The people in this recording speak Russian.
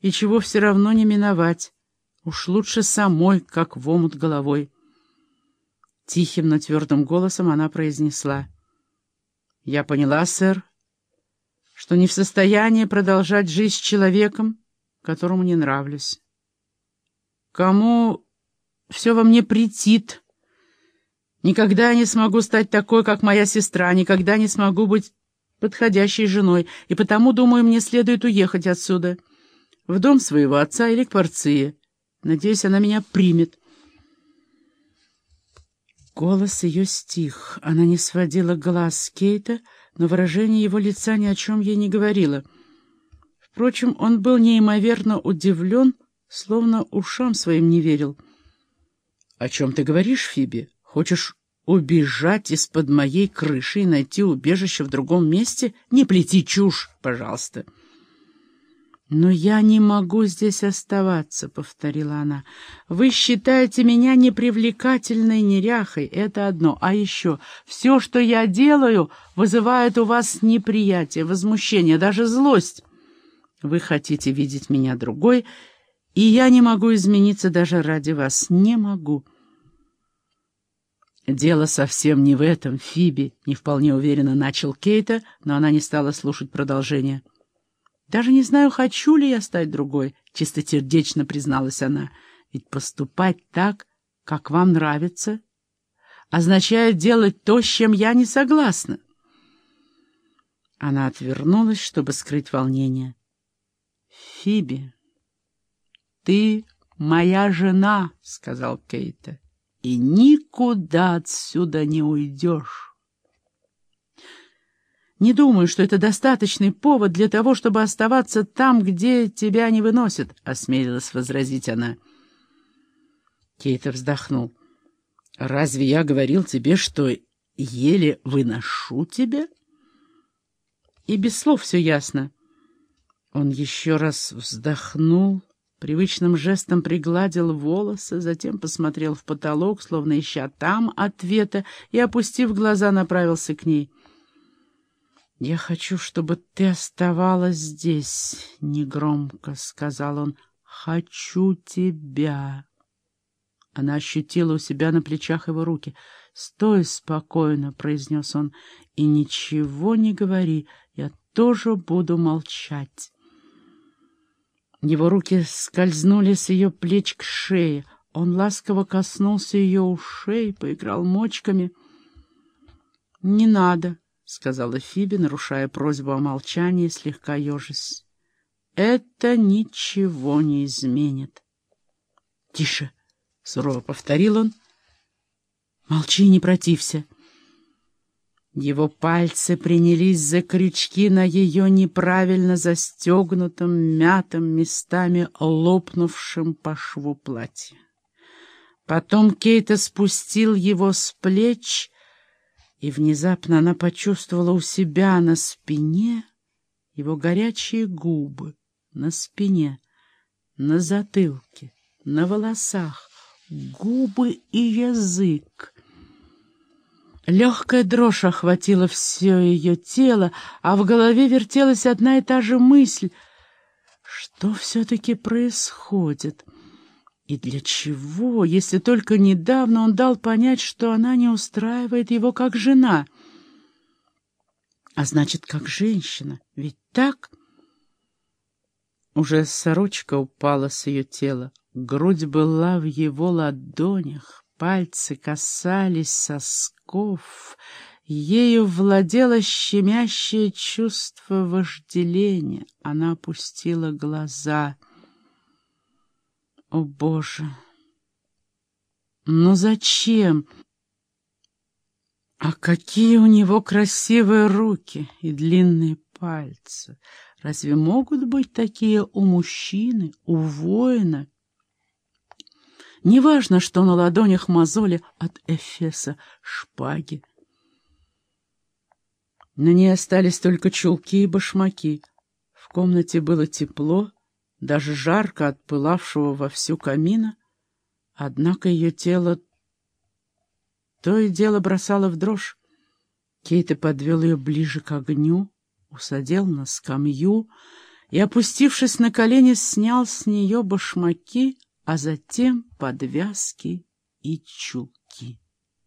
и чего все равно не миновать. Уж лучше самой, как в омут головой. Тихим, но твердым голосом она произнесла. «Я поняла, сэр, что не в состоянии продолжать жизнь с человеком, которому не нравлюсь. Кому все во мне претит. Никогда не смогу стать такой, как моя сестра, никогда не смогу быть подходящей женой, и потому, думаю, мне следует уехать отсюда, в дом своего отца или к Порции. Надеюсь, она меня примет. Голос ее стих. Она не сводила глаз с Кейта, но выражение его лица ни о чем ей не говорило. Впрочем, он был неимоверно удивлен, словно ушам своим не верил. — О чем ты говоришь, Фиби? Хочешь убежать из-под моей крыши и найти убежище в другом месте? Не плети чушь, пожалуйста. — «Но я не могу здесь оставаться», — повторила она. «Вы считаете меня непривлекательной неряхой, это одно. А еще все, что я делаю, вызывает у вас неприятие, возмущение, даже злость. Вы хотите видеть меня другой, и я не могу измениться даже ради вас. Не могу». «Дело совсем не в этом, Фиби», — не вполне уверенно начал Кейта, но она не стала слушать продолжение. Даже не знаю, хочу ли я стать другой, — чистосердечно призналась она. Ведь поступать так, как вам нравится, означает делать то, с чем я не согласна. Она отвернулась, чтобы скрыть волнение. — Фиби, ты моя жена, — сказал Кейта, — и никуда отсюда не уйдешь. Не думаю, что это достаточный повод для того, чтобы оставаться там, где тебя не выносят, — осмелилась возразить она. Кейта вздохнул. — Разве я говорил тебе, что еле выношу тебя? И без слов все ясно. Он еще раз вздохнул, привычным жестом пригладил волосы, затем посмотрел в потолок, словно ища там ответа, и, опустив глаза, направился к ней — «Я хочу, чтобы ты оставалась здесь», — негромко сказал он. «Хочу тебя». Она ощутила у себя на плечах его руки. «Стой спокойно», — произнес он, — «и ничего не говори, я тоже буду молчать». Его руки скользнули с ее плеч к шее. Он ласково коснулся ее ушей, поиграл мочками. «Не надо», — сказала Фиби, нарушая просьбу о молчании, слегка ежась. — Это ничего не изменит. — Тише! — сурово повторил он. — Молчи и не протився. Его пальцы принялись за крючки на ее неправильно застегнутом, мятом, местами лопнувшем по шву платье. Потом Кейта спустил его с плеч и внезапно она почувствовала у себя на спине его горячие губы, на спине, на затылке, на волосах, губы и язык. Легкая дрожь охватила все ее тело, а в голове вертелась одна и та же мысль. Что все-таки происходит? — и для чего, если только недавно он дал понять, что она не устраивает его как жена? А значит, как женщина. Ведь так? Уже сорочка упала с ее тела. Грудь была в его ладонях, пальцы касались сосков. Ею владело щемящее чувство вожделения. Она опустила глаза — о, Боже! Ну зачем? А какие у него красивые руки и длинные пальцы! Разве могут быть такие у мужчины, у воина? Неважно, что на ладонях мозоли от Эфеса шпаги. На ней остались только чулки и башмаки. В комнате было тепло, даже жарко от пылавшего вовсю камина, однако ее тело то и дело бросало в дрожь. Кейта подвел ее ближе к огню, усадил на скамью и, опустившись на колени, снял с нее башмаки, а затем подвязки и чулки.